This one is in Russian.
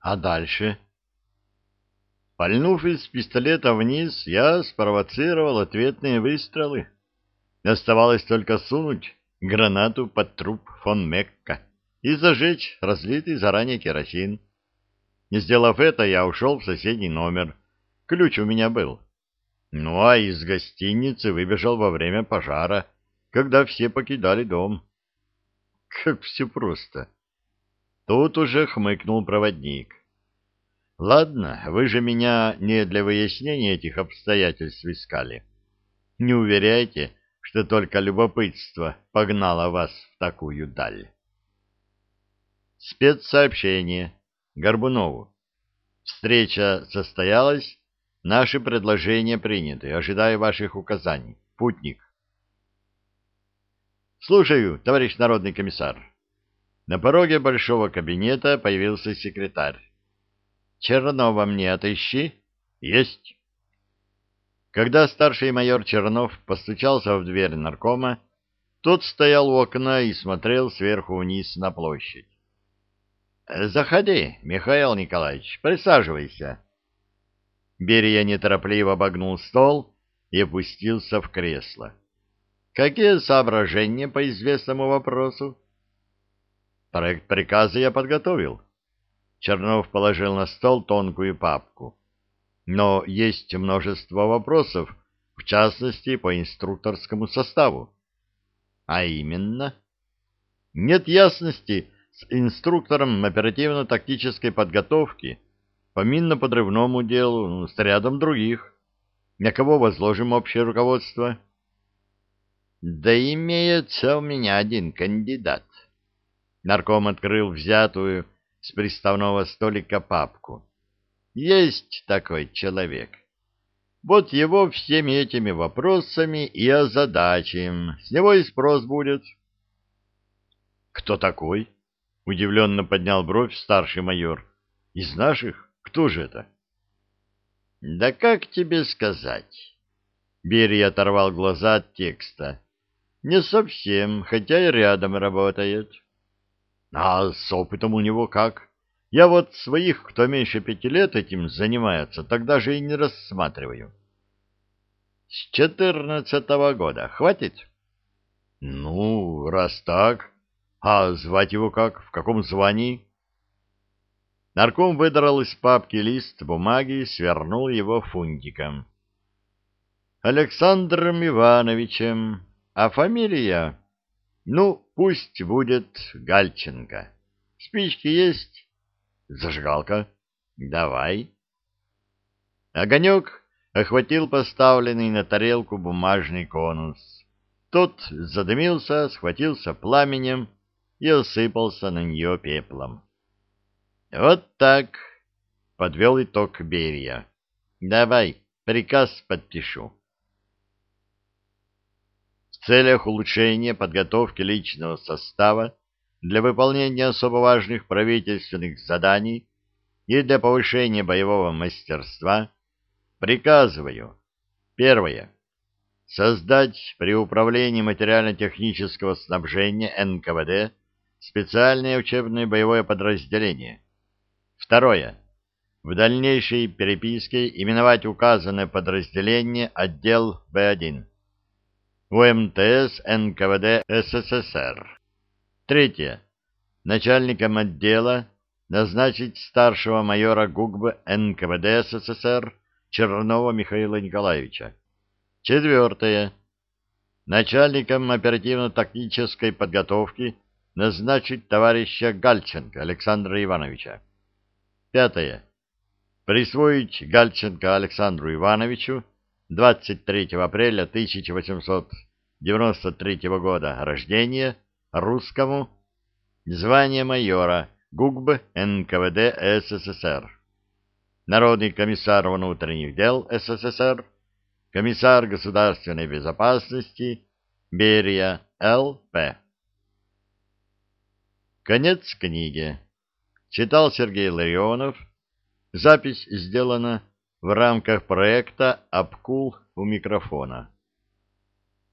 А дальше? Пальнув из пистолета вниз, я спровоцировал ответные выстрелы. Оставалось только сунуть гранату под труп фон Мекка и зажечь разлитый заранее керосин. Не сделав это, я ушел в соседний номер. Ключ у меня был. Ну, а из гостиницы выбежал во время пожара, когда все покидали дом. Как все просто. Тут уже хмыкнул проводник. Ладно, вы же меня не для выяснения этих обстоятельств искали. Не уверяйте, что только любопытство погнало вас в такую даль. Спецсообщение. Горбунову. Встреча состоялась, наши предложения приняты. Ожидаю ваших указаний. Путник. Слушаю, товарищ народный комиссар. На пороге большого кабинета появился секретарь. Чернова мне отыщи. Есть. Когда старший майор Чернов постучался в дверь наркома, тот стоял у окна и смотрел сверху вниз на площадь. «Заходи, Михаил Николаевич, присаживайся». Берия неторопливо обогнул стол и опустился в кресло. «Какие соображения по известному вопросу?» «Проект приказа я подготовил». Чернов положил на стол тонкую папку. «Но есть множество вопросов, в частности, по инструкторскому составу». «А именно?» «Нет ясности» с инструктором оперативно-тактической подготовки по минно-подрывному делу ну, с рядом других. На кого возложим общее руководство? Да имеется у меня один кандидат. Нарком открыл взятую с приставного столика папку. Есть такой человек. Вот его всеми этими вопросами и озадачим. С него и спрос будет. Кто такой? Удивленно поднял бровь старший майор. Из наших? Кто же это? Да как тебе сказать? Берия оторвал глаза от текста. Не совсем, хотя и рядом работает. А с опытом у него как? Я вот своих, кто меньше пяти лет этим занимается, тогда же и не рассматриваю. С четырнадцатого года. Хватит? Ну, раз так... А звать его как? В каком звании? Нарком выдрал из папки лист бумаги и свернул его фунтиком. Александром Ивановичем. А фамилия? Ну, пусть будет Гальченко. Спички есть? Зажигалка? Давай. Огонек охватил поставленный на тарелку бумажный конус. Тот задымился, схватился пламенем и осыпался на нее пеплом. «Вот так», — подвел итог Берия. «Давай, приказ подпишу». Целях улучшения подготовки личного состава для выполнения особо важных правительственных заданий и для повышения боевого мастерства приказываю. Первое. Создать при управлении материально-технического снабжения НКВД специальное учебное боевое подразделение. Второе. В дальнейшей переписке именовать указанное подразделение отдел Б1. УМТС НКВД СССР. Третье. Начальником отдела назначить старшего майора ГУГБ НКВД СССР Чернова Михаила Николаевича. Четвертое. Начальником оперативно-тактической подготовки назначить товарища Гальченко Александра Ивановича. Пятое. Присвоить Гальченко Александру Ивановичу 23 апреля 1893 года рождения русскому звание майора ГУГБ НКВД СССР. Народный комиссар внутренних дел СССР, комиссар государственной безопасности Берия Л.П. Конец книги. Читал Сергей Ларионов. Запись сделана в рамках проекта «Обкул у микрофона».